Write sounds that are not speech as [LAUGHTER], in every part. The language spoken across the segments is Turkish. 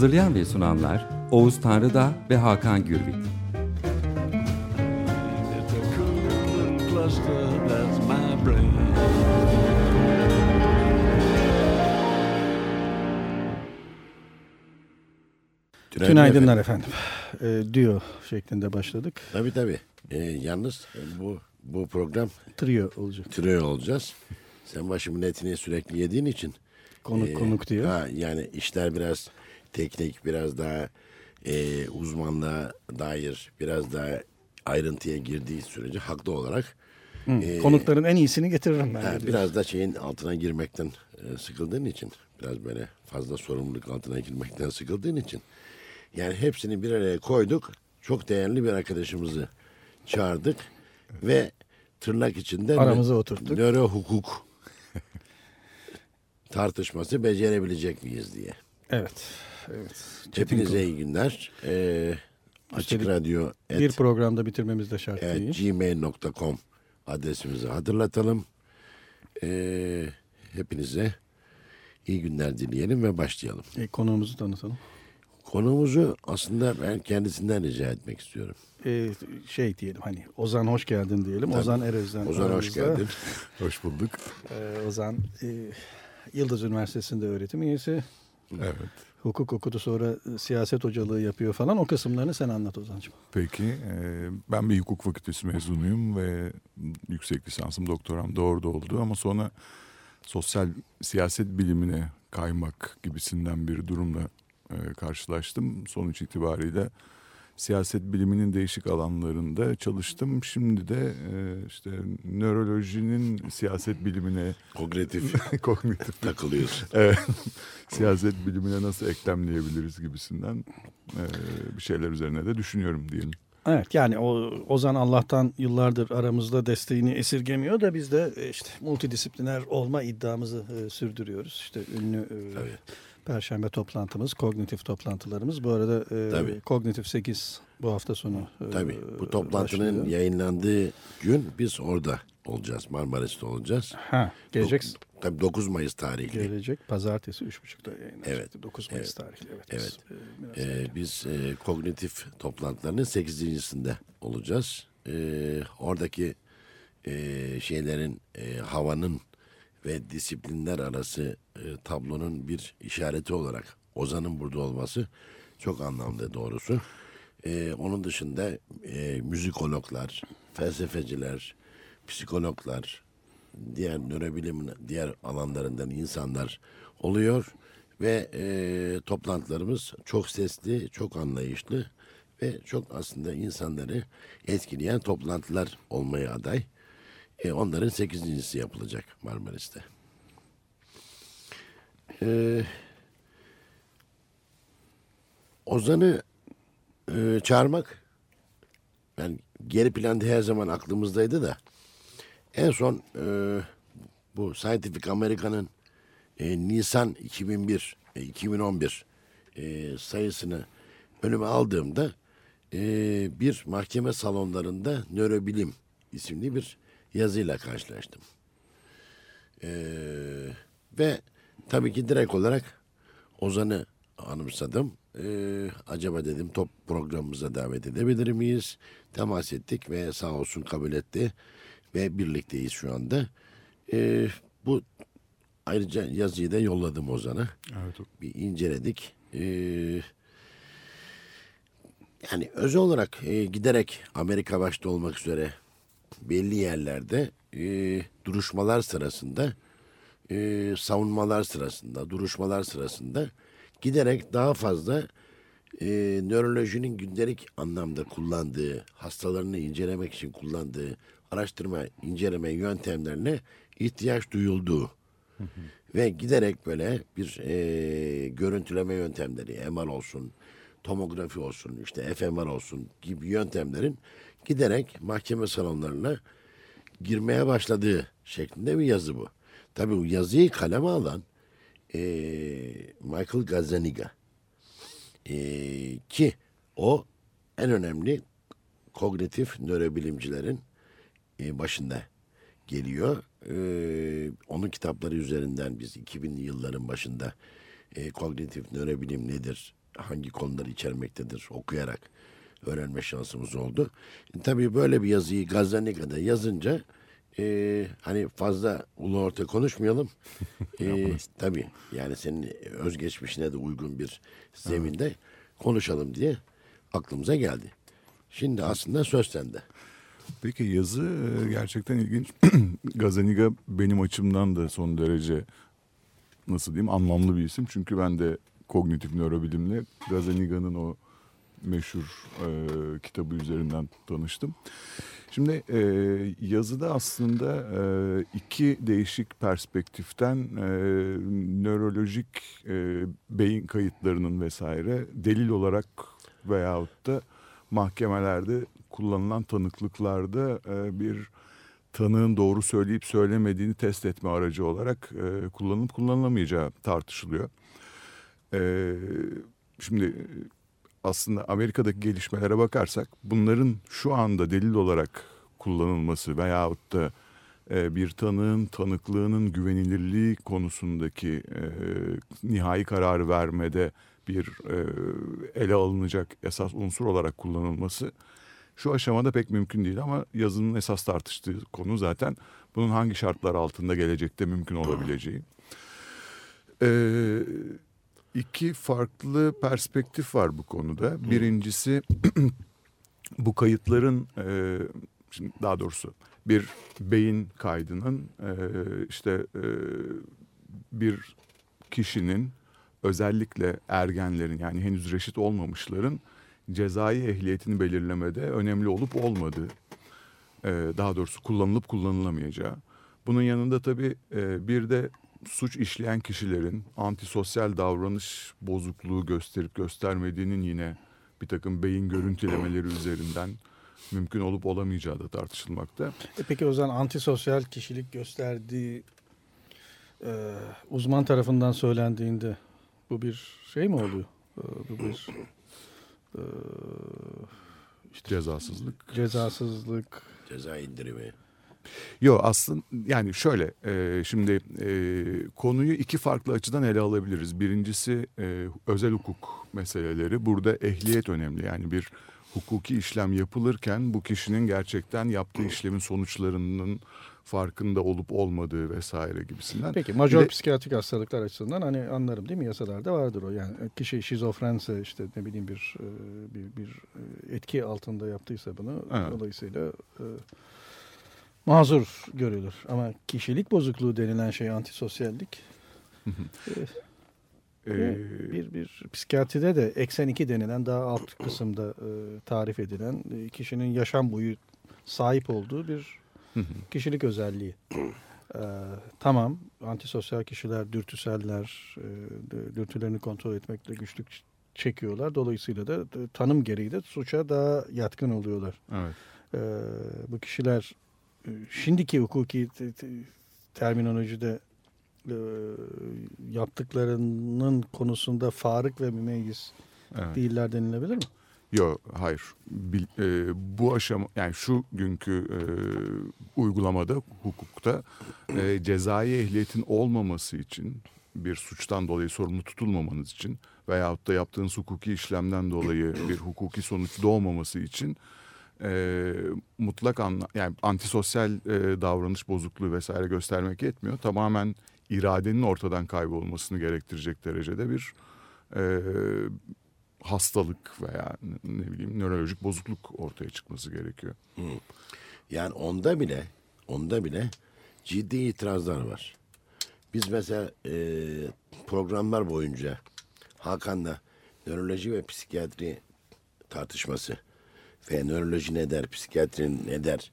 Hazırlayan ve sunanlar Oğuz Tanrıda ve Hakan Gürbüz. Brain. Günaydınlar efendim. E, diyor şeklinde başladık. Tabii tabii. Ee, yalnız bu bu program Trio olacak. trio olacağız. Sen başımın etini sürekli yediğin için. Konuk e, konuk diyor. Ha, yani işler biraz teknik, biraz daha e, uzmanlığa dair, biraz daha ayrıntıya girdiği sürece haklı olarak e, Konukların en iyisini getiririm ben. diyor. biraz da şeyin altına girmekten e, sıkıldığın için, biraz böyle fazla sorumluluk altına girmekten sıkıldığın için yani hepsini bir araya koyduk. Çok değerli bir arkadaşımızı çağırdık ve tırnak içinde Aramıza oturttuk. nöro hukuk [LAUGHS] tartışması becerebilecek miyiz diye. Evet. Evet. Hepinize iyi günler. Ee, açık radyo Bir programda bitirmemiz de şart değil. gmail.com adresimizi hatırlatalım. Ee, hepinize iyi günler dileyelim ve başlayalım. E, konuğumuzu tanıtalım. Konumuzu aslında ben kendisinden rica etmek istiyorum. E, şey diyelim hani Ozan hoş geldin diyelim. Ozan Eröz'den. Ozan hoş aramızda. geldin. [LAUGHS] Hoş bulduk. E, Ozan e, Yıldız Üniversitesi'nde öğretim üyesi. Evet. Hukuk okudu sonra e, siyaset hocalığı yapıyor falan. O kısımlarını sen anlat Ozan'cığım. Peki. e, ben bir hukuk fakültesi mezunuyum ve yüksek lisansım, doktoram da orada oldu. Ama sonra sosyal siyaset bilimine kaymak gibisinden bir durumla e, karşılaştım. Sonuç itibariyle siyaset biliminin değişik alanlarında çalıştım. Şimdi de e, işte nörolojinin siyaset bilimine Kognitif [LAUGHS] kognitif takılıyorsun. [LAUGHS] Evet. siyaset bilimine nasıl eklemleyebiliriz gibisinden e, bir şeyler üzerine de düşünüyorum diyelim. Evet yani o Ozan Allah'tan yıllardır aramızda desteğini esirgemiyor da biz de e, işte multidisipliner olma iddiamızı e, sürdürüyoruz. İşte ünlü e, Tabii. perşembe toplantımız, kognitif toplantılarımız. Bu arada e, Tabii. kognitif 8 bu hafta sonu e, Tabii bu toplantının başlıyor. yayınlandığı gün biz orada olacağız. Marmaris'te olacağız. Ha, gelecek Dok- Tabii 9 Mayıs tarihli. gelecek pazartesi 3.30'da yayınlanacak. Evet. 9 Mayıs Evet. tarihli. Evet. Evet. biz, e, Ee, erken. biz e, kognitif toplantılarının 8.sinde olacağız. Ee, oradaki e, şeylerin, e, havanın ve disiplinler arası e, tablonun bir işareti olarak Ozan'ın burada olması çok anlamlı doğrusu. Ee, onun dışında e, müzikologlar, felsefeciler, psikologlar, diğer nörobilim diğer alanlarından insanlar oluyor ve e, toplantılarımız çok sesli, çok anlayışlı ve çok aslında insanları etkileyen toplantılar olmaya aday. E, onların sekizincisi yapılacak Marmaris'te. E, Ozan'ı e, çağırmak yani geri planda her zaman aklımızdaydı da en son e, bu Scientific America'nın e, Nisan 2001 e, 2011 e, sayısını önüme aldığımda e, bir mahkeme salonlarında nörobilim isimli bir yazıyla karşılaştım. E, ve tabii ki direkt olarak Ozan'ı anımsadım. E, acaba dedim top programımıza davet edebilir miyiz? Temas ettik ve sağ olsun kabul etti ve birlikteyiz şu anda. E, bu ayrıca yazıyı da yolladım Ozan'a. Evet. Bir inceledik. E, yani özel olarak e, giderek Amerika başta olmak üzere belli yerlerde e, duruşmalar sırasında e, savunmalar sırasında, duruşmalar sırasında giderek daha fazla e, nörolojinin gündelik anlamda kullandığı, hastalarını incelemek için kullandığı araştırma, inceleme yöntemlerine ihtiyaç duyulduğu Ve giderek böyle bir e, görüntüleme yöntemleri, MR olsun, tomografi olsun, işte fMR olsun gibi yöntemlerin giderek mahkeme salonlarına girmeye başladığı şeklinde bir yazı bu. Tabii bu yazıyı kaleme alan e, Michael Gazzaniga e, ki o en önemli kognitif nörobilimcilerin başında geliyor. E, onun kitapları üzerinden biz 2000'li yılların başında e, kognitif nörobilim nedir, hangi konuları içermektedir okuyarak öğrenme şansımız oldu. E, tabii böyle bir yazıyı Gazzaniga'da yazınca e, hani fazla ulu orta konuşmayalım. e, [LAUGHS] tabii yani senin özgeçmişine de uygun bir zeminde konuşalım diye aklımıza geldi. Şimdi aslında söz sende. Peki yazı e, gerçekten ilginç. [CLEARS THROAT] Gazaniga benim açımdan da son derece nasıl diyeyim anlamlı bir isim. Çünkü ben de kognitif nörobilimle Gazaniga'nın o meşhur e, kitabı üzerinden tanıştım. Şimdi e, yazıda aslında e, iki değişik perspektiften e, nörolojik e, beyin kayıtlarının vesaire delil olarak veyahut da mahkemelerde kullanılan tanıklıklarda e, bir tanığın doğru söyleyip söylemediğini test etme aracı olarak e, kullanılıp kullanılamayacağı tartışılıyor. E, şimdi aslında Amerika'daki gelişmelere bakarsak bunların şu anda delil olarak kullanılması veyahut da e, bir tanığın tanıklığının güvenilirliği konusundaki e, nihai kararı vermede bir e, ele alınacak esas unsur olarak kullanılması şu aşamada pek mümkün değil ama yazının esas tartıştığı konu zaten bunun hangi şartlar altında gelecekte mümkün olabileceği. Ee, iki farklı perspektif var bu konuda. Birincisi [CLEARS THROAT] bu kayıtların e, şimdi daha doğrusu bir beyin kaydının e, işte e, bir kişinin özellikle ergenlerin yani henüz reşit olmamışların cezai ehliyetini belirlemede önemli olup olmadığı, e, daha doğrusu kullanılıp kullanılamayacağı. Bunun yanında tabii e, bir de suç işleyen kişilerin antisosyal davranış bozukluğu gösterip göstermediğinin yine bir takım beyin görüntülemeleri üzerinden mümkün olup olamayacağı da tartışılmakta. E peki o zaman antisosyal kişilik gösterdiği e, uzman tarafından söylendiğinde bu bir şey mi oluyor? E, bu bir e, işte cezasızlık. Cezasızlık. Ceza indirimi. Yok aslında yani şöyle e, şimdi e, konuyu iki farklı açıdan ele alabiliriz. Birincisi e, özel hukuk meseleleri. Burada ehliyet önemli. Yani bir hukuki işlem yapılırken bu kişinin gerçekten yaptığı işlemin sonuçlarının farkında olup olmadığı vesaire gibisinden. Peki major de, psikiyatrik hastalıklar açısından hani anlarım değil mi yasalarda vardır o yani kişi şizofrense işte ne bileyim bir bir, bir etki altında yaptıysa bunu evet. dolayısıyla mazur görülür. Ama kişilik bozukluğu denilen şey antisosyallik. ee, bir, bir psikiyatride de eksen 2 denilen daha alt kısımda e, tarif edilen e, kişinin yaşam boyu sahip olduğu bir kişilik özelliği. [CLEARS THROAT] Ee, tamam antisosyal kişiler dürtüseller e, dürtülerini kontrol etmekte güçlük çekiyorlar. Dolayısıyla da tanım gereği de suça daha yatkın oluyorlar. Evet. Ee, bu kişiler şimdiki hukuki terminolojide e, yaptıklarının konusunda farık ve mümeyyiz evet. değiller denilebilir mi? Yok hayır. Bil, e, bu aşama yani şu günkü e, uygulamada hukukta e, cezai ehliyetin olmaması için bir suçtan dolayı sorumlu tutulmamanız için veyahut da yaptığınız hukuki işlemden dolayı bir hukuki sonuç doğmaması için e, mutlak anla yani antisosyal e, davranış bozukluğu vesaire göstermek yetmiyor. Tamamen iradenin ortadan kaybolmasını gerektirecek derecede bir e, hastalık veya ne bileyim nörolojik bozukluk ortaya çıkması gerekiyor. Hmm. Yani onda bile onda bile ciddi itirazlar var. Biz mesela e, programlar boyunca Hakan'la nöroloji ve psikiyatri tartışması ve nöroloji ne der, psikiyatri ne der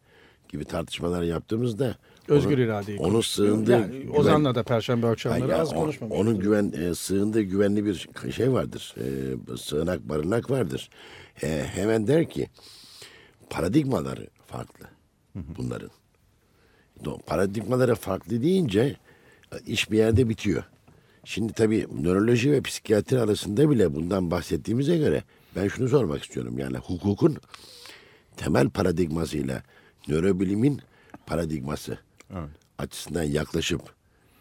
gibi tartışmalar yaptığımızda Özgür iradeyi Onu konuşuyor. sığındığı Yani güven- Ozan'la da Perşembe akşamları Ya az o- konuşmamış. Onun güven e, sığındığı güvenli bir şey vardır. E, sığınak barınak vardır. E, hemen der ki paradigmaları farklı bunların. Paradigmaları farklı deyince e, iş bir yerde bitiyor. Şimdi tabii nöroloji ve psikiyatri arasında bile bundan bahsettiğimize göre ben şunu sormak istiyorum. Yani hukukun temel paradigmasıyla nörobilimin paradigması Evet. açısından yaklaşıp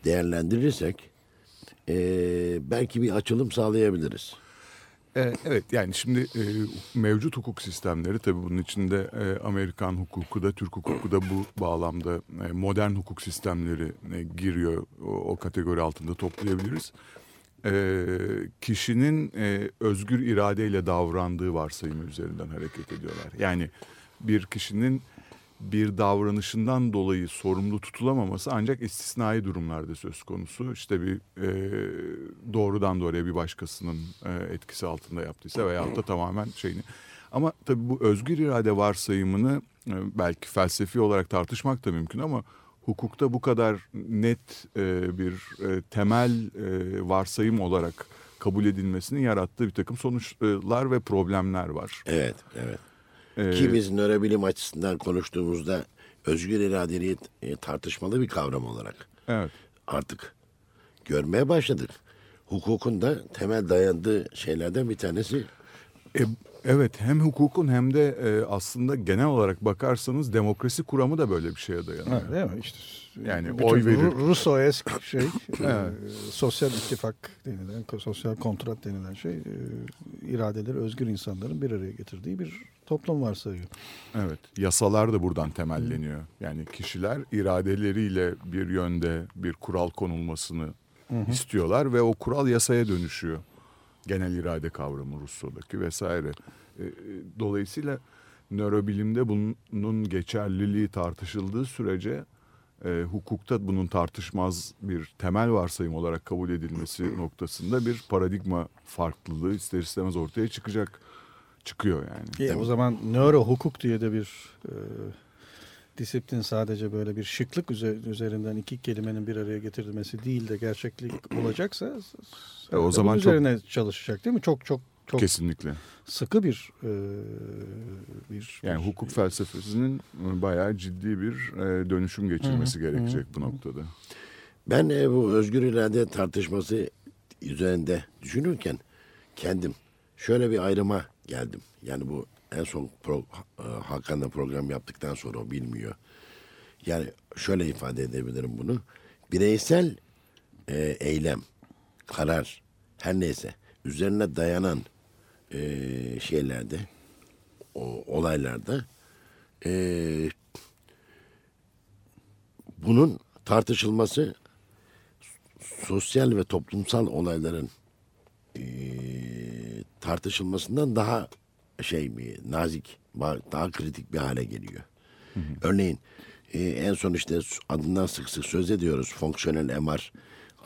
değerlendirirsek eee, belki bir açılım sağlayabiliriz. E, evet yani şimdi e, mevcut hukuk sistemleri tabii bunun içinde e, Amerikan hukuku da Türk hukuku da bu bağlamda e, modern hukuk sistemleri e, giriyor. O, o kategori altında toplayabiliriz. E, kişinin e, özgür iradeyle davrandığı varsayımı üzerinden hareket ediyorlar. Yani bir kişinin bir davranışından dolayı sorumlu tutulamaması ancak istisnai durumlarda söz konusu. İşte bir e, doğrudan doğruya bir başkasının e, etkisi altında yaptıysa veyahut da tamamen şeyini. Ama tabii bu özgür irade varsayımını e, belki felsefi olarak tartışmak da mümkün ama hukukta bu kadar net e, bir e, temel e, varsayım olarak kabul edilmesinin yarattığı bir takım sonuçlar ve problemler var. Evet, evet. E, Ki biz nörobilim açısından konuştuğumuzda özgür iradeyi e, tartışmalı bir kavram olarak Evet. artık görmeye başladık. Hukukun da temel dayandığı şeylerden bir tanesi E, evet hem hukukun hem de e, aslında genel olarak bakarsanız demokrasi kuramı da böyle bir şeye dayanıyor. Ha, değil mi? İşte Yani bütün oy verir. Ru- Russo-esk şey, [LAUGHS] Evet. e, sosyal ittifak denilen, sosyal kontrat denilen şey, e, iradeleri özgür insanların bir araya getirdiği bir toplum varsayıyor. Evet, yasalar da buradan temelleniyor. Yani kişiler iradeleriyle bir yönde bir kural konulmasını istiyorlar ve o kural yasaya dönüşüyor. Genel irade kavramı Russo'daki vesaire. E, e, Dolayısıyla nörobilimde bunun geçerliliği tartışıldığı sürece e, hukukta bunun tartışmaz bir temel varsayım olarak kabul edilmesi noktasında bir paradigma farklılığı ister istemez ortaya çıkacak çıkıyor yani. E, o zaman nöro hukuk diye de bir e, disiplin sadece böyle bir şıklık üze- üzerinden iki kelimenin bir araya getirilmesi değil de gerçeklik olacaksa E, o zaman çok- üzerine çalışacak değil mi? Çok çok çok Kesinlikle. sıkı bir e, bir Yani bir- hukuk felsefesinin e, bayağı ciddi bir e, dönüşüm geçirmesi gerekecek bu noktada. Ben e, bu özgür irade tartışması üzerinde düşünürken kendim şöyle bir ayrıma geldim. Yani bu en son pro, e, Hakan'la program yaptıktan sonra o bilmiyor. Yani şöyle ifade edebilirim bunu. Bireysel e, eylem, karar, her neyse üzerine dayanan e, şeylerde, o olaylarda e, bunun tartışılması sosyal ve toplumsal olayların eee, tartışılmasından daha şey mi nazik daha kritik bir hale geliyor. Örneğin eee, en son işte adından sık sık söz ediyoruz fonksiyonel MR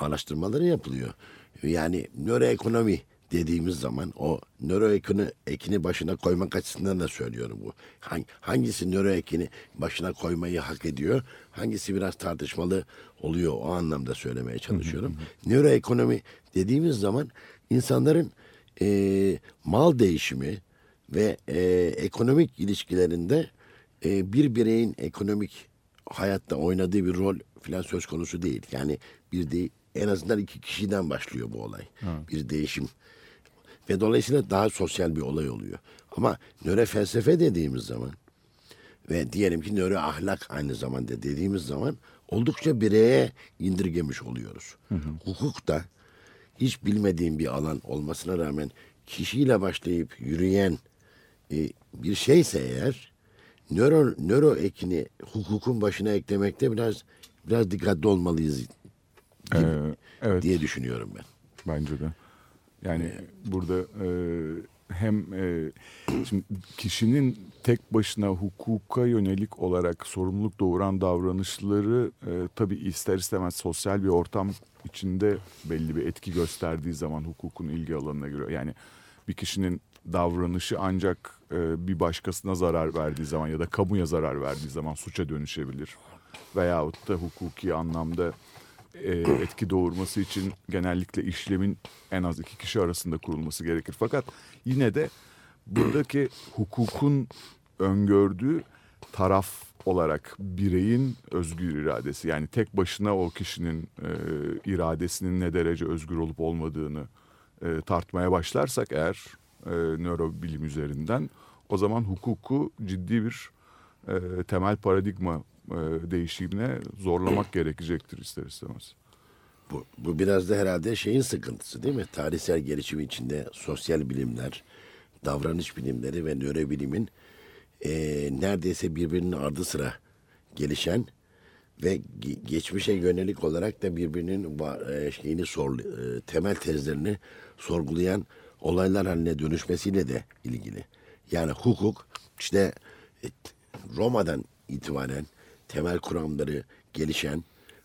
araştırmaları yapılıyor. Yani nöroekonomi dediğimiz zaman o nöroekini ekini başına koymak açısından da söylüyorum bu. Hang- Hangisi nöroekini başına koymayı hak ediyor? Hangisi biraz tartışmalı oluyor o anlamda söylemeye çalışıyorum. Nöroekonomi dediğimiz zaman insanların eee, mal değişimi ve eee, ekonomik ilişkilerinde eee, bir bireyin ekonomik hayatta oynadığı bir rol falan söz konusu değil. Yani bir de en azından iki kişiden başlıyor bu olay. Bir değişim. Ve dolayısıyla daha sosyal bir olay oluyor. Ama nöro felsefe dediğimiz zaman ve diyelim ki nöro ahlak aynı zamanda dediğimiz zaman oldukça bireye indirgemiş oluyoruz. Hukuk da hiç bilmediğim bir alan olmasına rağmen kişiyle başlayıp yürüyen e, bir şeyse eğer nöro nöro ekini hukukun başına eklemekte biraz biraz dikkatli olmalıyız gibi Ee, evet. diye düşünüyorum ben. Bence de. Yani burada e, hem e, şimdi kişinin tek başına hukuka yönelik olarak sorumluluk doğuran davranışları e, tabii ister istemez sosyal bir ortam içinde belli bir etki gösterdiği zaman hukukun ilgi alanına giriyor. Yani bir kişinin davranışı ancak e, bir başkasına zarar verdiği zaman ya da kamuya zarar verdiği zaman suça dönüşebilir. veyahut da hukuki anlamda e, etki doğurması için genellikle işlemin en az iki kişi arasında kurulması gerekir. Fakat yine de buradaki hukukun öngördüğü taraf olarak bireyin özgür iradesi yani tek başına o kişinin e, iradesinin ne derece özgür olup olmadığını e, tartmaya başlarsak eğer e, nörobilim üzerinden o zaman hukuku ciddi bir e, temel paradigma e, değişimine zorlamak [CLEARS THROAT] gerekecektir ister istemez. Bu, bu biraz da herhalde şeyin sıkıntısı değil mi? Tarihsel gelişim içinde sosyal bilimler, davranış bilimleri ve nörobilimin e, neredeyse birbirinin ardı sıra gelişen ve ge- geçmişe yönelik olarak da birbirinin e, şeyini sor, e, temel tezlerini sorgulayan olaylar haline dönüşmesiyle de ilgili. Yani hukuk işte e, Roma'dan itibaren temel kuramları gelişen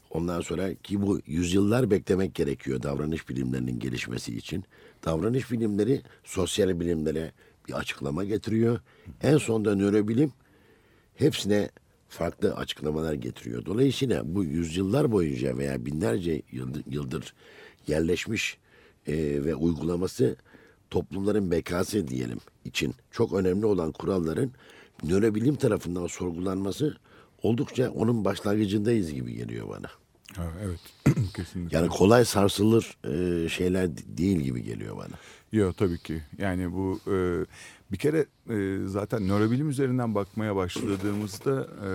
ondan sonra ki bu yüzyıllar beklemek gerekiyor davranış bilimlerinin gelişmesi için. Davranış bilimleri sosyal bilimlere bir açıklama getiriyor. En sonunda nörobilim hepsine farklı açıklamalar getiriyor. Dolayısıyla bu yüzyıllar boyunca veya binlerce yıldır yerleşmiş e, ve uygulaması toplumların bekası diyelim için çok önemli olan kuralların nörobilim tarafından sorgulanması oldukça onun başlangıcındayız gibi geliyor bana. Ha, evet [CLEARS THROAT] kesinlikle. Yani kolay sarsılır e, şeyler değil gibi geliyor bana. Yok tabii ki. Yani bu e, bir kere e, zaten nörobilim üzerinden bakmaya başladığımızda e,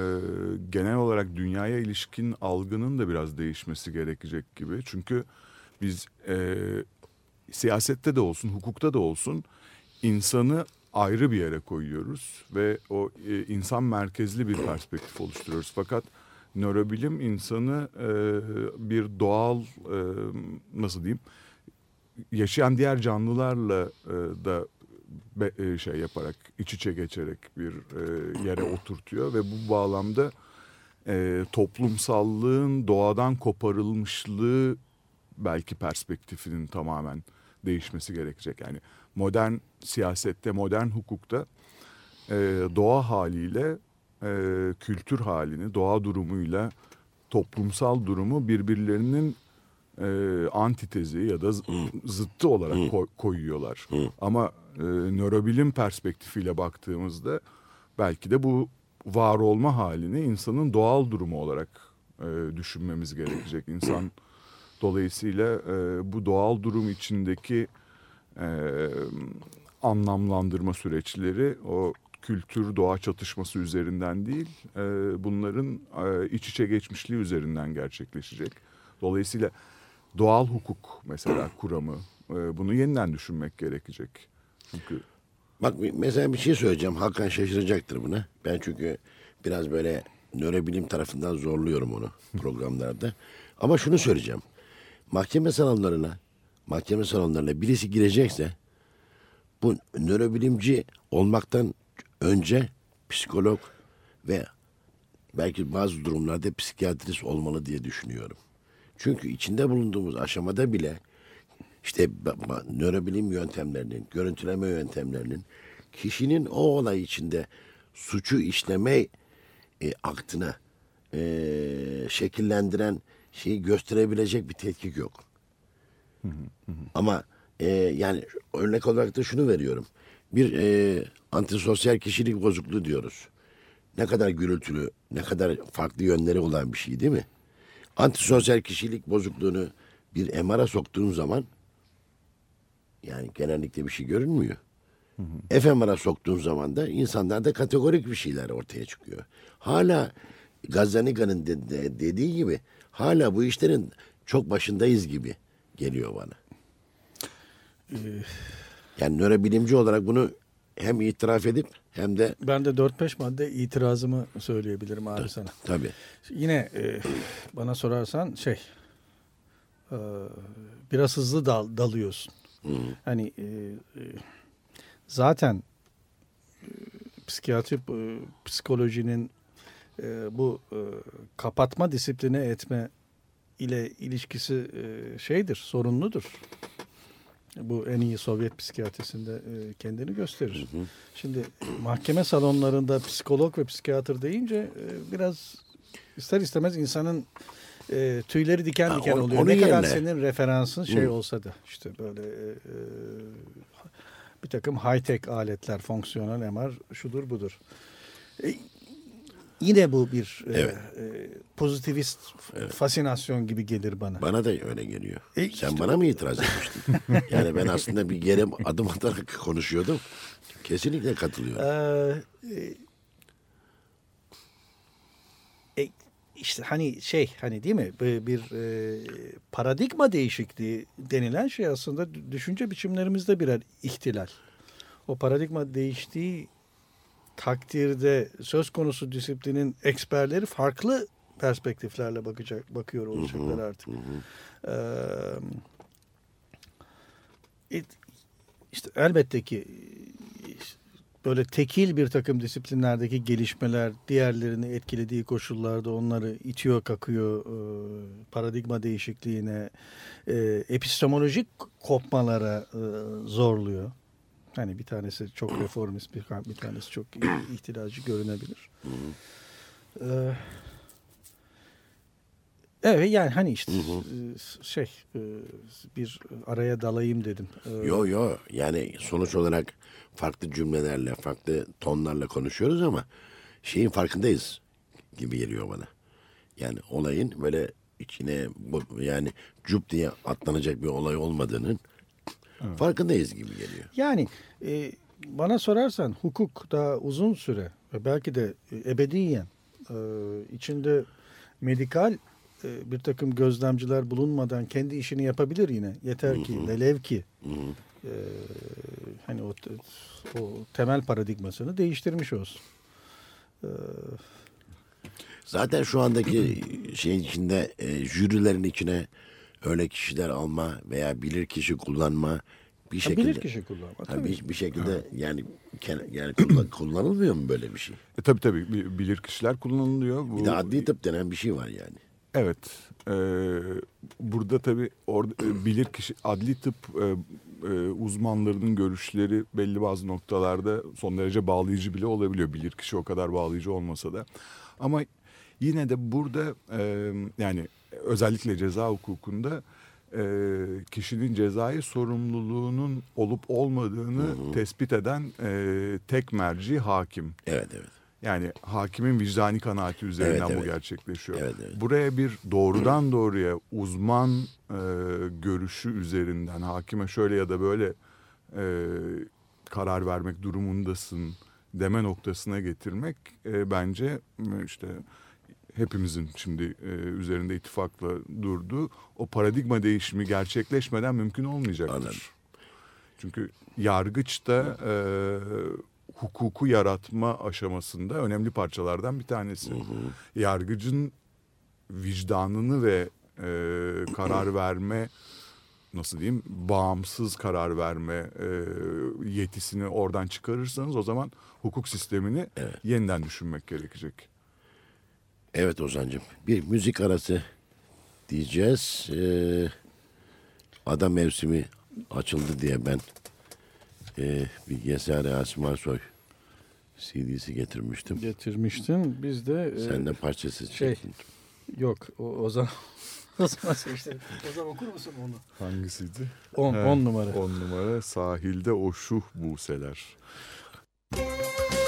genel olarak dünyaya ilişkin algının da biraz değişmesi gerekecek gibi. Çünkü biz e, siyasette de olsun, hukukta da olsun insanı ayrı bir yere koyuyoruz ve o e, insan merkezli bir perspektif oluşturuyoruz. Fakat nörobilim insanı e, bir doğal e, nasıl diyeyim yaşayan diğer canlılarla e, da be- e, şey yaparak iç içe geçerek bir e, yere oturtuyor ve bu bağlamda e, toplumsallığın doğadan koparılmışlığı belki perspektifinin tamamen değişmesi gerekecek. Yani modern siyasette, modern hukukta e, doğa haliyle e, kültür halini, doğa durumuyla toplumsal durumu birbirlerinin e, antitezi ya da zıttı olarak ko- koyuyorlar. Ama e, nörobilim perspektifiyle baktığımızda belki de bu var olma halini insanın doğal durumu olarak e, düşünmemiz gerekecek. İnsan dolayısıyla e, bu doğal durum içindeki e, anlamlandırma süreçleri o kültür doğa çatışması üzerinden değil e, bunların e, iç içe geçmişliği üzerinden gerçekleşecek. Dolayısıyla doğal hukuk mesela [CLEARS THROAT] kuramı e, bunu yeniden düşünmek gerekecek. Çünkü Bak mesela bir şey söyleyeceğim. Hakan şaşıracaktır buna. Ben çünkü biraz böyle nörobilim tarafından zorluyorum onu [LAUGHS] programlarda. Ama şunu söyleyeceğim. Mahkeme salonlarına, mahkeme salonlarına birisi girecekse bu nörobilimci olmaktan önce psikolog ve belki bazı durumlarda psikiyatrist olmalı diye düşünüyorum. Çünkü içinde bulunduğumuz aşamada bile işte nörobilim yöntemlerinin, görüntüleme yöntemlerinin kişinin o olay içinde suçu işleme e, aktına e, şekillendiren şeyi gösterebilecek bir tetkik yok. Ama e, yani örnek olarak da şunu veriyorum. Bir e, antisosyal kişilik bozukluğu diyoruz. Ne kadar gürültülü, ne kadar farklı yönleri olan bir şey değil mi? Antisosyal kişilik bozukluğunu bir MR'a soktuğun zaman yani genellikle bir şey görünmüyor. fMR'a soktuğun zaman da insanlarda kategorik bir şeyler ortaya çıkıyor. Hala Gazzanika'nın de- de- dediği gibi hala bu işlerin çok başındayız gibi geliyor bana. Yani nörobilimci olarak bunu hem itiraf edip hem de Ben de 4-5 madde itirazımı söyleyebilirim abi sana. tabii Yine e, bana sorarsan şey e, biraz hızlı dal, dalıyorsun. Hani e, e, zaten e, psikiyatri e, psikolojinin e, bu e, kapatma disipline etme ile ilişkisi e, şeydir, sorunludur. Bu en iyi Sovyet psikiyatrisinde e, kendini gösterir. Şimdi mahkeme salonlarında psikolog ve psikiyatr deyince e, biraz ister istemez insanın e, tüyleri diken Ha, diken on- oluyor. Ne kadar yerine- senin referansın şey Hı. olsa da işte böyle e, e, bir takım high tech aletler, fonksiyonel MR şudur budur. E, yine bu bir e, Evet. e, pozitivist f- fascinasyon gibi gelir bana. Bana da öyle geliyor. E, Sen işte- bana mı itiraz etmiştin? [LAUGHS] yani ben aslında bir geri adım atarak konuşuyordum. Kesinlikle katılıyorum. Ee, e, işte hani şey hani değil mi bir, bir e, paradigma değişikliği denilen şey aslında dü- düşünce biçimlerimizde birer ihtilal. O paradigma değiştiği takdirde söz konusu disiplinin eksperleri farklı perspektiflerle bakacak bakıyor olacaklar artık. Ee, e, işte elbette ki böyle tekil bir takım disiplinlerdeki gelişmeler diğerlerini etkilediği koşullarda onları itiyor kakıyor e, paradigma değişikliğine e, epistemolojik kopmalara e, zorluyor. Hani bir tanesi çok [CLEARS THROAT] reformist bir, bir tanesi çok ihtilalci görünebilir. Ee, evet yani hani işte e, şey e, bir araya dalayım dedim. Ee, Yo yo yani sonuç olarak farklı cümlelerle farklı tonlarla konuşuyoruz ama şeyin farkındayız gibi geliyor bana. Yani olayın böyle içine yani cup diye atlanacak bir olay olmadığının farkındayız gibi geliyor. Yani e, bana sorarsan hukuk daha uzun süre ve belki de e, ebediyen e, içinde medikal e, bir takım gözlemciler bulunmadan kendi işini yapabilir yine. Yeter ki velev ki e, hani o, o temel paradigmasını değiştirmiş olsun. E, Zaten şu andaki şeyin içinde e, jürilerin içine öyle kişiler alma veya bilir kişi kullanma bir ha, şekilde bilir kişi kullanma. Ha, tabii. bir, bir şekilde yani ken- yani kullan- [CLEARS THROAT] kullanılmıyor mu böyle bir şey? E, tabii tabii bi- bilir kişiler kullanılıyor. Bu, Bir de adli tıp denen bir şey var yani. Evet. e, burada tabii orada e, bilir kişi adli tıp e, e, uzmanlarının görüşleri belli bazı noktalarda son derece bağlayıcı bile olabiliyor. Bilir kişi o kadar bağlayıcı olmasa da. Ama yine de burada e, yani özellikle ceza hukukunda e, kişinin cezai sorumluluğunun olup olmadığını tespit eden e, tek merci hakim. Evet evet. Yani hakimin vicdani kanaati üzerinden Evet, bu evet. gerçekleşiyor. Evet, evet. Buraya bir doğrudan doğruya uzman e, görüşü üzerinden hakime şöyle ya da böyle e, karar vermek durumundasın deme noktasına getirmek e, bence işte hepimizin şimdi e, üzerinde ittifakla durduğu o paradigma değişimi gerçekleşmeden mümkün olmayacaktır. Anladım. Çünkü yargıç da e, hukuku yaratma aşamasında önemli parçalardan bir tanesi. Yargıcın vicdanını ve e, karar verme nasıl diyeyim bağımsız karar verme e, yetisini oradan çıkarırsanız o zaman hukuk sistemini yeniden düşünmek gerekecek. Evet Ozan'cığım bir müzik arası diyeceğiz. Ee, ada mevsimi açıldı diye ben e, bir Yesari Asim Arsoy CD'si getirmiştim. Getirmiştin. Biz de e, Sen de parçası şey, çektin. yok o, o zaman [LAUGHS] o zaman seçtim. O zaman okur musun onu? Hangisiydi? 10 He, 10 numara. On numara sahilde o şuh buseler. Sahilde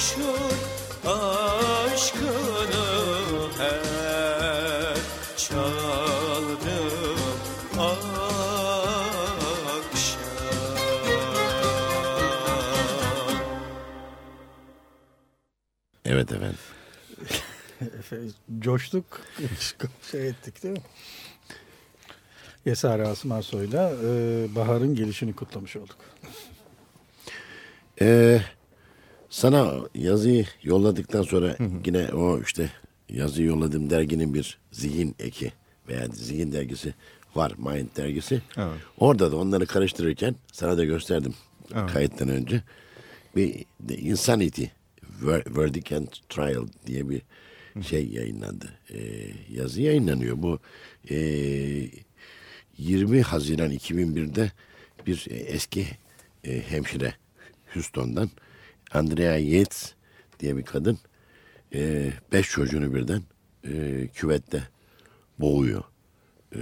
tutuşur aşkını her çaldım akşam Evet efendim. Efe- [LAUGHS] Coştuk, şey ettik değil mi? Yesar Asım Arsoy'la e, baharın gelişini kutlamış olduk. Ee, sana yazıyı yolladıktan sonra yine o işte yazıyı yolladığım derginin bir zihin eki veya zihin dergisi var. Mind dergisi. Evet. Orada da onları karıştırırken sana da gösterdim Evet. kayıttan önce. Bir The Insanity Ver- Verdict and Trial diye bir şey yayınlandı. Ee, yazı yayınlanıyor. Bu ee, 20 Haziran 2001'de bir e, eski e, hemşire Houston'dan Andrea Yates diye bir kadın e, beş çocuğunu birden e, küvette boğuyor. E,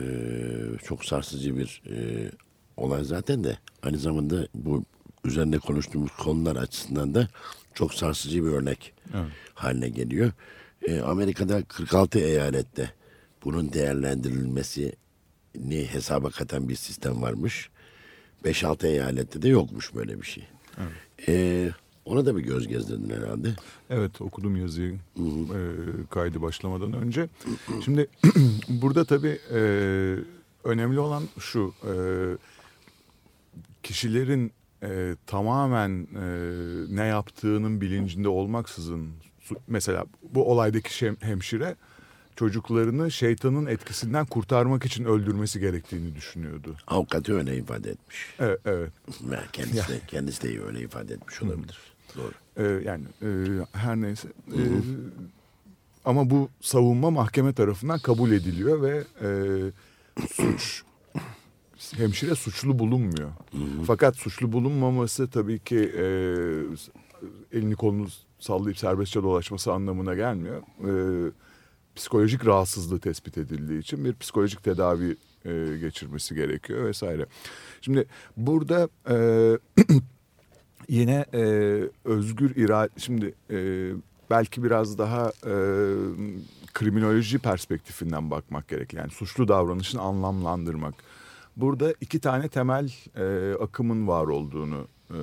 çok sarsıcı bir e, olay zaten de aynı zamanda bu üzerinde konuştuğumuz konular açısından da çok sarsıcı bir örnek haline geliyor. E, Amerika'da 46 eyalette bunun değerlendirilmesini hesaba katan bir sistem varmış. 5-6 eyalette de yokmuş böyle bir şey. E, ona da bir göz gezdirdin herhalde. Evet okudum yazıyı e, kaydı başlamadan önce. Şimdi [CLEARS THROAT] burada tabii e, önemli olan şu e, kişilerin e, tamamen e, ne yaptığının bilincinde olmaksızın mesela bu olaydaki hemşire çocuklarını şeytanın etkisinden kurtarmak için öldürmesi gerektiğini düşünüyordu. Avukatı öyle ifade etmiş. Evet, evet. Ve kendisi, de, kendisi de öyle ifade etmiş olabilir. Doğru. Ee, yani e, her neyse. Ee, ama bu savunma mahkeme tarafından kabul ediliyor ve e, suç hemşire suçlu bulunmuyor. Fakat suçlu bulunmaması tabii ki e, elini kolunu sallayıp serbestçe dolaşması anlamına gelmiyor. E, psikolojik rahatsızlığı tespit edildiği için bir psikolojik tedavi e, geçirmesi gerekiyor vesaire. Şimdi burada e, [CLEARS THROAT] yine e, özgür irade şimdi e, belki biraz daha e, kriminoloji perspektifinden bakmak gerek. Yani suçlu davranışını anlamlandırmak. Burada iki tane temel e, akımın var olduğunu e,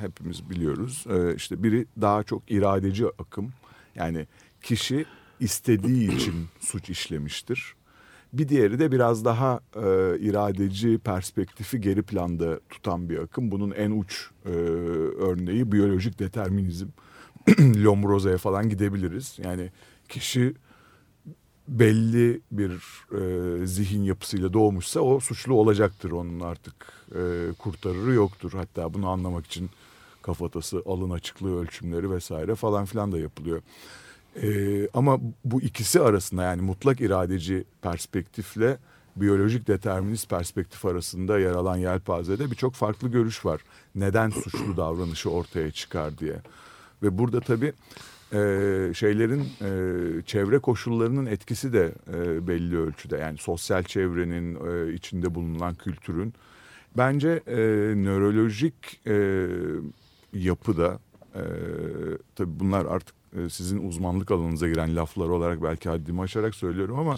hepimiz biliyoruz. E, işte biri daha çok iradeci akım. Yani kişi istediği için suç işlemiştir. Bir diğeri de biraz daha e, iradeci perspektifi geri planda tutan bir akım. Bunun en uç e, örneği biyolojik determinizm. [CLEARS THROAT] Lombroza'ya falan gidebiliriz. Yani kişi belli bir e, zihin yapısıyla doğmuşsa o suçlu olacaktır. Onun artık e, kurtarırı yoktur. Hatta bunu anlamak için kafatası, alın açıklığı ölçümleri vesaire falan filan da yapılıyor. Ee, ama bu ikisi arasında yani mutlak iradeci perspektifle biyolojik determinist perspektif arasında yer alan yelpazede birçok farklı görüş var. Neden suçlu davranışı ortaya çıkar diye. Ve burada tabii e, şeylerin e, çevre koşullarının etkisi de e, belli ölçüde. Yani sosyal çevrenin e, içinde bulunan kültürün. Bence e, nörolojik e, yapıda e, tabii bunlar artık e, sizin uzmanlık alanınıza giren laflar olarak belki haddimi aşarak söylüyorum ama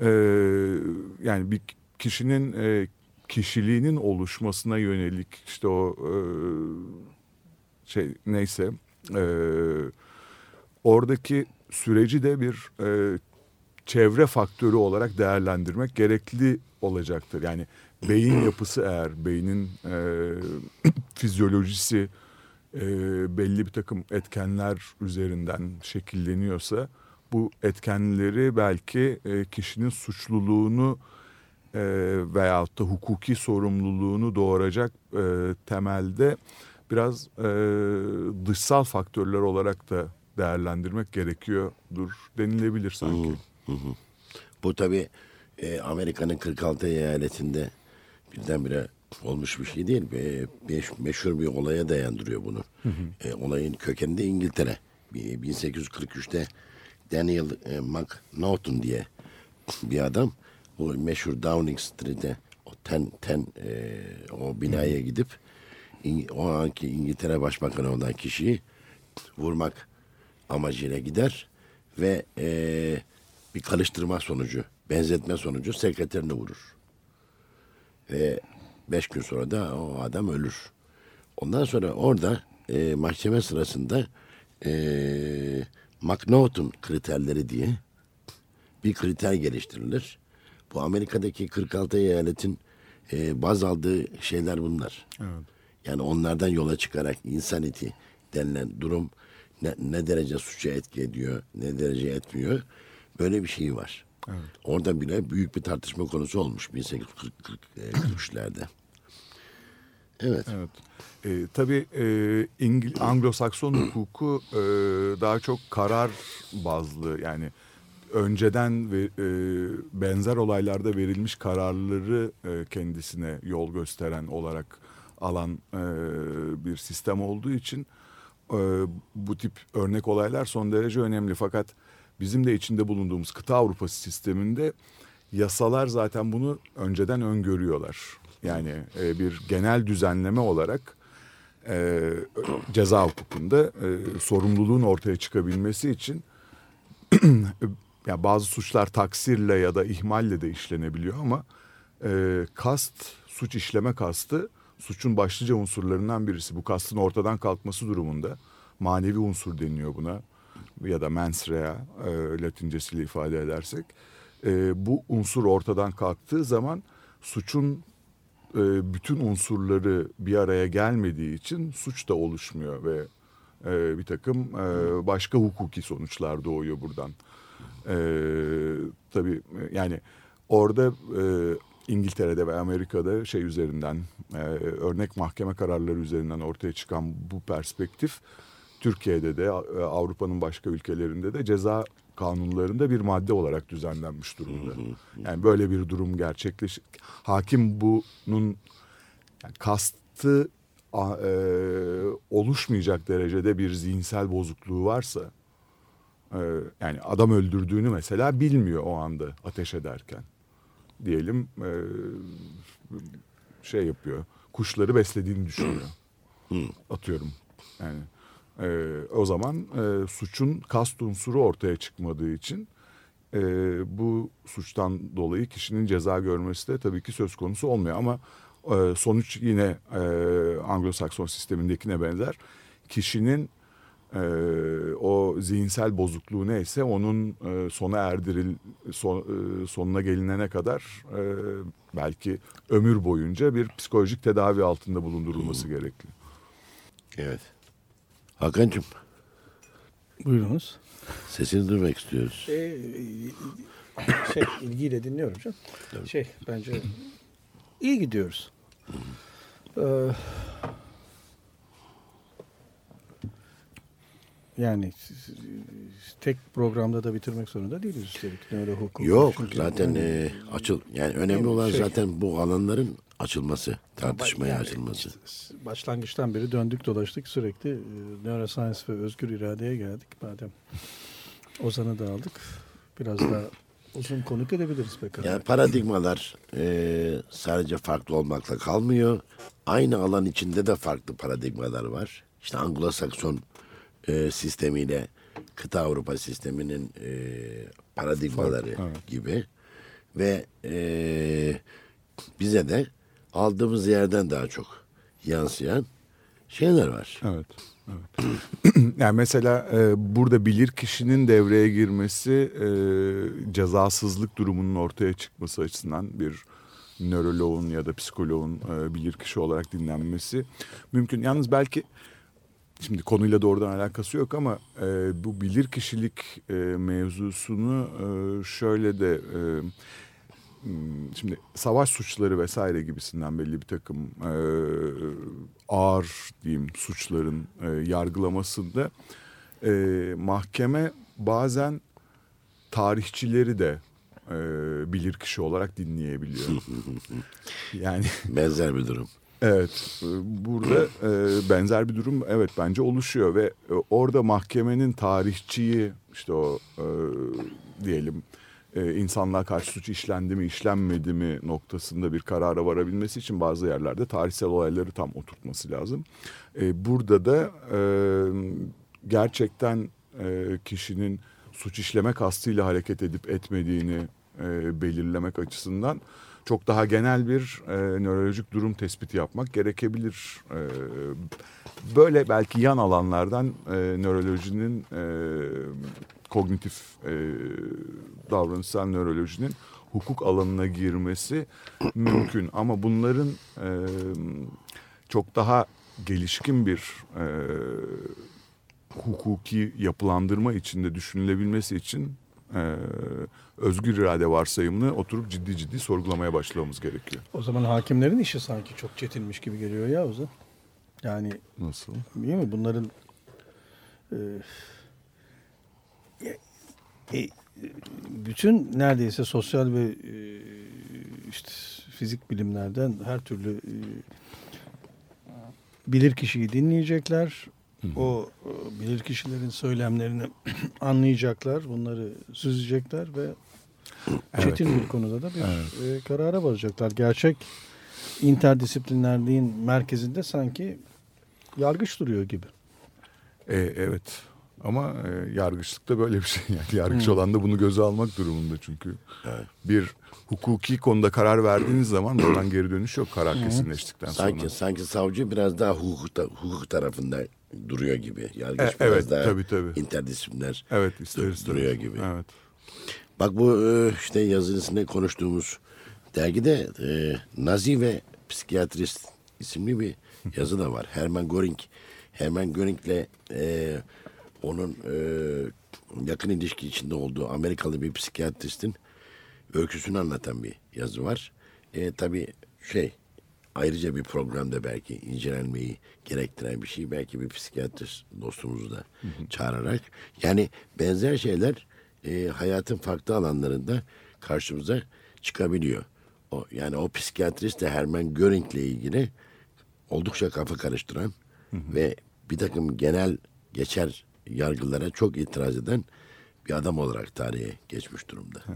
e, yani bir kişinin e, kişiliğinin oluşmasına yönelik işte o e, şey neyse e, oradaki süreci de bir e, çevre faktörü olarak değerlendirmek gerekli olacaktır. Yani beyin yapısı eğer beynin e, [CLEARS THROAT] fizyolojisi e, belli bir takım etkenler üzerinden şekilleniyorsa bu etkenleri belki e, kişinin suçluluğunu e, veyahut da hukuki sorumluluğunu doğuracak e, temelde biraz e, dışsal faktörler olarak da değerlendirmek gerekiyordur denilebilir sanki. Bu tabii e, Amerika'nın 46 eyaletinde birdenbire olmuş bir şey değil. E, meş- meşhur bir olaya dayandırıyor bunu. E, olayın kökeninde İngiltere. Bir- 1843'te Daniel e, McNaughton diye bir adam bu meşhur Downing Street'e o ten, ten e, o binaya gidip İng- o anki İngiltere Başbakanı olan kişiyi vurmak amacıyla gider ve e, bir karıştırma sonucu, benzetme sonucu sekreterini vurur. Ve beş gün sonra da o adam ölür. Ondan sonra orada e, mahkeme sırasında e, McNaughton kriterleri diye bir kriter geliştirilir. Bu Amerika'daki 46 eyaletin e, baz aldığı şeyler bunlar. Yani onlardan yola çıkarak insanity denilen durum ne, ne derece suça etki ediyor, ne derece etmiyor. Böyle bir şey var. Orada bile büyük bir tartışma konusu olmuş 1843'lerde. Evet. Evet. E, tabii e, İngil Anglo-Sakson hukuku e, daha çok karar bazlı yani önceden ve, e, benzer olaylarda verilmiş kararları e, kendisine yol gösteren olarak alan e, bir sistem olduğu için e, bu tip örnek olaylar son derece önemli. Fakat bizim de içinde bulunduğumuz kıta Avrupası sisteminde yasalar zaten bunu önceden öngörüyorlar. Yani e, bir genel düzenleme olarak e, ceza hukukunda e, sorumluluğun ortaya çıkabilmesi için [CLEARS THROAT] ya bazı suçlar taksirle ya da ihmalle de işlenebiliyor ama e, kast suç işleme kastı suçun başlıca unsurlarından birisi. Bu kastın ortadan kalkması durumunda manevi unsur deniyor buna ya da mens rea e, latincesiyle ifade edersek. E, bu unsur ortadan kalktığı zaman suçun e, bütün unsurları bir araya gelmediği için suç da oluşmuyor ve e, bir takım e, başka hukuki sonuçlar doğuyor buradan. E, tabii yani orada e, İngiltere'de ve Amerika'da şey üzerinden e, örnek mahkeme kararları üzerinden ortaya çıkan bu perspektif Türkiye'de de e, Avrupa'nın başka ülkelerinde de ceza kanunlarında bir madde olarak düzenlenmiş durumda. Yani böyle bir durum gerçekleş hakim bunun yani kastı e, oluşmayacak derecede bir zihinsel bozukluğu varsa e, yani adam öldürdüğünü mesela bilmiyor o anda ateş ederken. Diyelim e, şey yapıyor kuşları beslediğini düşünüyor. Atıyorum yani e, o zaman e, suçun kast unsuru ortaya çıkmadığı için e, bu suçtan dolayı kişinin ceza görmesi de tabii ki söz konusu olmuyor ama e, sonuç yine e, Anglo-Sakson sistemindekine benzer. Kişinin e, o zihinsel bozukluğu neyse onun e, sona erdiril son, e, sonuna gelinene kadar e, belki ömür boyunca bir psikolojik tedavi altında bulundurulması gerekli. Evet. Hakan'cığım Buyurunuz. sesini duymak istiyoruz. Ee, şey ilgiyle dinliyorum canım. Şey bence iyi gidiyoruz. Ee, yani tek programda da bitirmek zorunda değiliz üstelik. Öyle hukuk. Yok zaten e, açıl yani önemli olan Şey- zaten bu alanların açılması, tartışmaya Yani açılması. Başlangıçtan beri döndük dolaştık sürekli e, neuroscience ve özgür iradeye geldik. Madem Ozan'ı da aldık. Biraz daha [CLEARS THROAT] uzun konuk edebiliriz pekala. Yani paradigmalar e, sadece farklı olmakla kalmıyor. Aynı alan içinde de farklı paradigmalar var. İşte Anglo-Sakson e, sistemiyle kıta Avrupa sisteminin e, paradigmaları gibi ve e, bize de aldığımız yerden daha çok yansıyan şeyler var. Evet. evet. [CLEARS THROAT] yani mesela e, burada bilir kişinin devreye girmesi e, cezasızlık durumunun ortaya çıkması açısından bir nöroloğun ya da psikoloğun e, bilir kişi olarak dinlenmesi mümkün. Yalnız belki şimdi konuyla doğrudan alakası yok ama e, bu bilir kişilik e, mevzusunu e, şöyle de e, şimdi savaş suçları vesaire gibisinden belli bir takım e, ağır diyeyim suçların e, yargılamasında e, mahkeme bazen tarihçileri de e, bilirkişi olarak dinleyebiliyor. [LAUGHS] yani Benzer bir durum. Evet, e, burada e, benzer bir durum evet bence oluşuyor ve e, orada mahkemenin tarihçiyi işte o e, diyelim e, insanlığa karşı suç işlendi mi işlenmedi mi noktasında bir karara varabilmesi için bazı yerlerde tarihsel olayları tam oturtması lazım. E, burada da e, gerçekten e, kişinin suç işleme kastıyla hareket edip etmediğini e, belirlemek açısından çok daha genel bir e, nörolojik durum tespiti yapmak gerekebilir. E, böyle belki yan alanlardan e, nörolojinin e, kognitif e, davranışsal nörolojinin hukuk alanına girmesi mümkün ama bunların e, çok daha gelişkin bir e, hukuki yapılandırma içinde düşünülebilmesi için e, özgür irade varsayımını oturup ciddi ciddi sorgulamaya başlamamız gerekiyor. O zaman hakimlerin işi sanki çok çetinmiş gibi geliyor ya Ozan. Yani Nasıl? değil mi? Bunların e, e, bütün neredeyse sosyal ve e, işte fizik bilimlerden her türlü e, bilir kişiyi dinleyecekler. O e, bilir kişilerin söylemlerini [CLEARS THROAT] anlayacaklar, bunları süzecekler ve çetin bir konuda da bir e, karara varacaklar. Gerçek interdisiplinerliğin merkezinde sanki yargıç duruyor gibi. E, evet ama e, yargıçlıkta böyle bir şey yani yargıç olan da bunu göze almak durumunda çünkü bir hukuki konuda karar verdiğiniz zaman [CLEARS THROAT] buradan geri dönüş yok karar kesinleştikten sonra. Sanki sanki savcı biraz daha hukuk, ta- hukuk tarafında duruyor gibi. Yargıç E, biraz evet, daha tabii, tabii. interdisipliner. Evet ister dur- duruyor gibi. Evet. Bak bu e, işte yazısında konuştuğumuz dergide e, Nazi ve Psikiyatrist isimli bir yazı da var. Hermann Göring. Hermann Göring'le e, onun e, yakın ilişki içinde olduğu Amerikalı bir psikiyatristin öyküsünü anlatan bir yazı var. E, tabii şey ayrıca bir programda belki incelenmeyi gerektiren bir şey. Belki bir psikiyatrist dostumuzu da çağırarak. Yani benzer şeyler e, hayatın farklı alanlarında karşımıza çıkabiliyor. O, yani o psikiyatrist de Hermann Göring'le ilgili oldukça kafa karıştıran ve bir takım genel geçer yargılara çok itiraz eden bir adam olarak tarihe geçmiş durumda. [LAUGHS]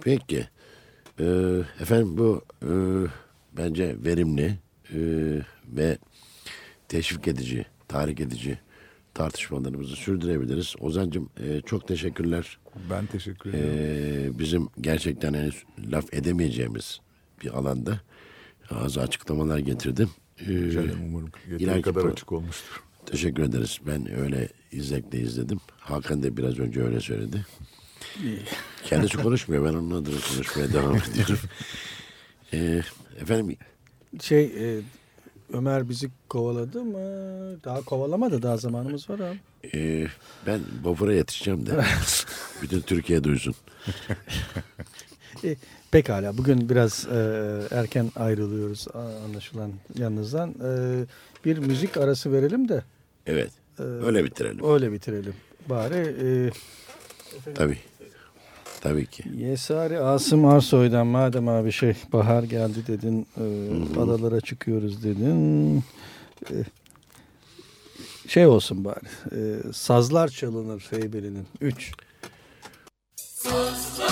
Peki. Ee, efendim bu e, bence verimli e, ve teşvik edici, tahrik edici tartışmalarımızı sürdürebiliriz. Ozancım e, çok teşekkürler. Ben teşekkür ederim. Ee, bizim gerçekten henüz laf edemeyeceğimiz bir alanda bazı açıklamalar getirdim. Ee, ederim, umarım yeteri kadar açık olmuştur. Teşekkür ederiz. Ben öyle izlekle izledim. Hakan da biraz önce öyle söyledi. Kendisi [LAUGHS] konuşmuyor. Ben onun adına konuşmaya devam [LAUGHS] ediyorum. Ee, efendim Şey e, Ömer bizi kovaladı mı? Daha kovalamadı. Daha zamanımız var abi. e, ben Bafur'a yetişeceğim de. [LAUGHS] Bütün Türkiye duysun. E, pekala. Bugün biraz e, erken ayrılıyoruz anlaşılan yanınızdan. E, bir müzik arası verelim de Evet. Öyle bitirelim. öyle bitirelim. Bari e, Tabii. Tabii ki. Yesari Asım Arsoy'dan madem abi şey bahar geldi dedin e, adalara çıkıyoruz dedin e, şey olsun bari e, sazlar çalınır Feybeli'nin 3 Sazlar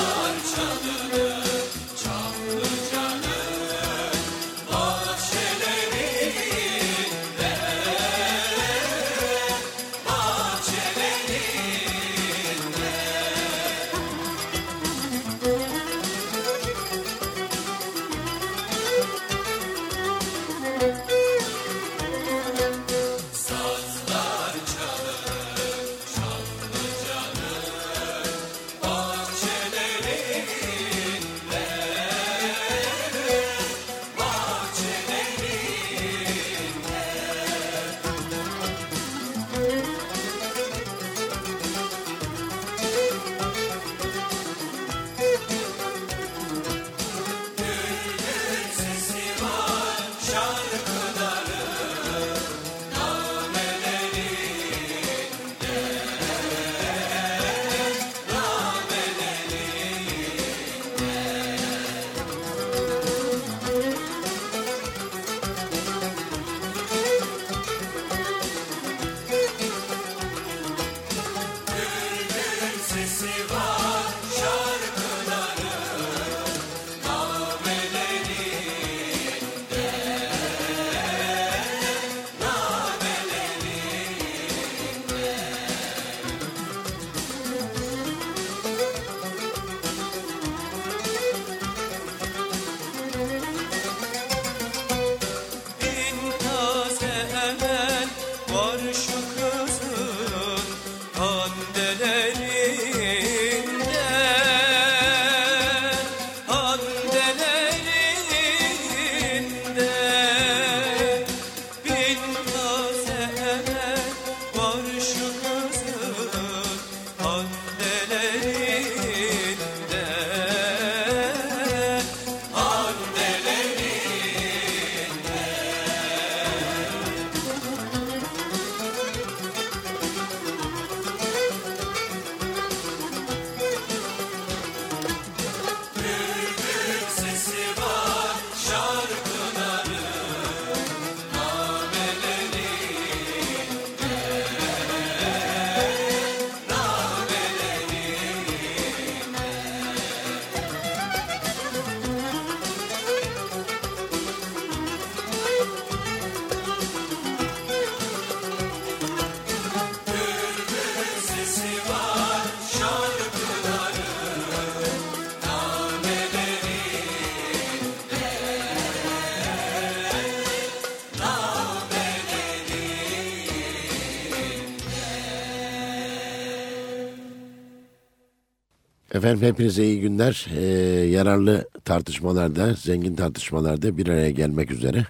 Efendim hepinize iyi günler. Ee, yararlı tartışmalarda, zengin tartışmalarda bir araya gelmek üzere.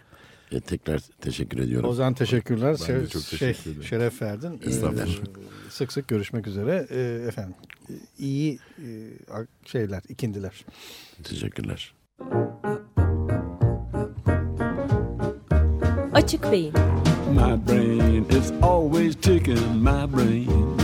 Ee, tekrar teşekkür ediyorum. Ozan teşekkürler. Ben de çok şey, teşekkür ederim. şeref verdin. Estağfurullah. Ee, sık sık görüşmek üzere. Ee, efendim iyi e, şeyler, ikindiler. Teşekkürler. Açık Beyin My brain is always ticking, my brain.